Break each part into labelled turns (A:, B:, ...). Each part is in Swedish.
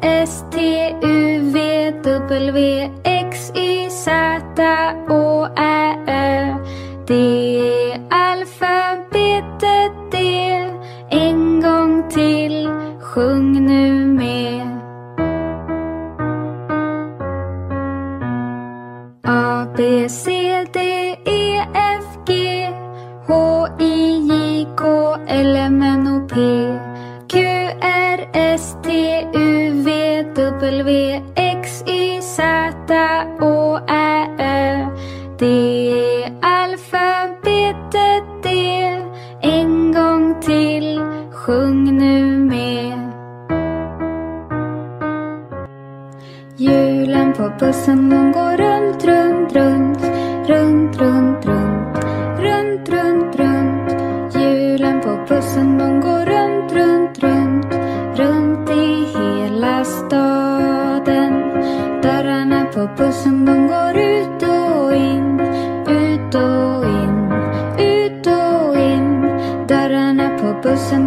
A: S, T, U, V, W, X, Y, Z, Å, Ä, Ö, D Det alfabetet det. En gång till sjung nu med. Julen på bussen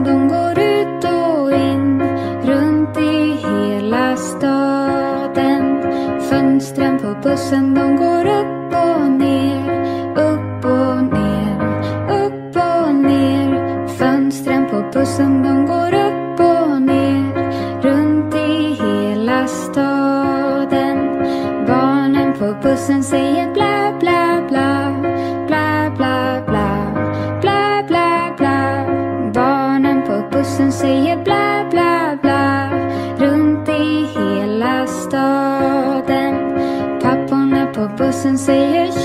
A: de går ut och in runt i hela staden. Fönstren på bussen de går upp 不想 say a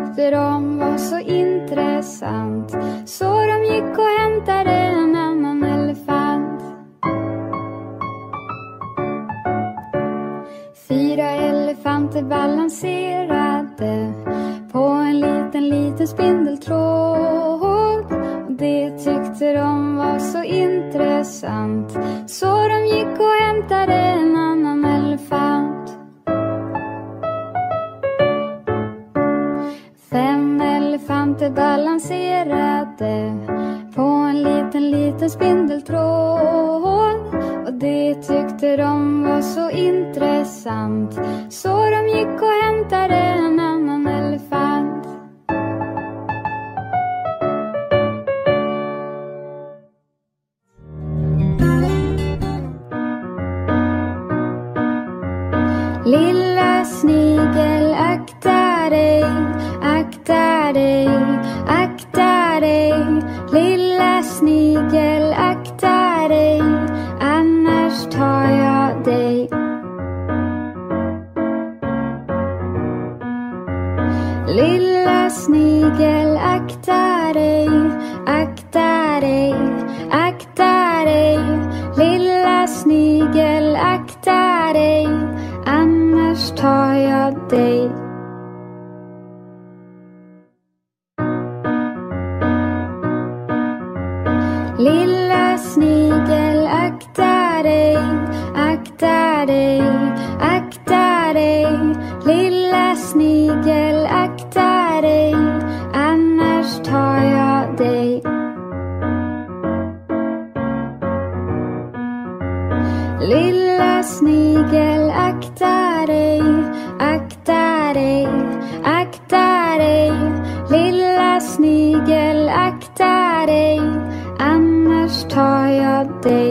A: tyckte de var så intressant så de gick och hämtade en annan elefant. Fyra elefanter balanserade på en liten, liten spindeltråd. Och det tyckte de var så intressant that Akta dig, lilla snigel, akta dig, annars tar jag dig. voltei.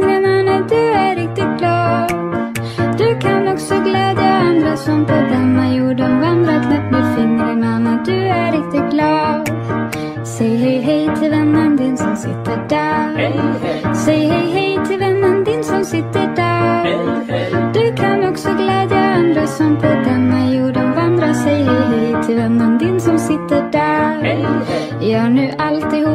A: som på denna jorden vandrar. Knäpp med fingrarna när du är riktigt glad. Säg hej hej till vännen din som sitter där.
B: Hej, hej,
A: Säg hej hej till vännen din som sitter där.
B: hej.
A: Du kan också glädja andra som på denna jorden vandrar. Säg hej hej till vännen din som sitter där. Gör nu alltihop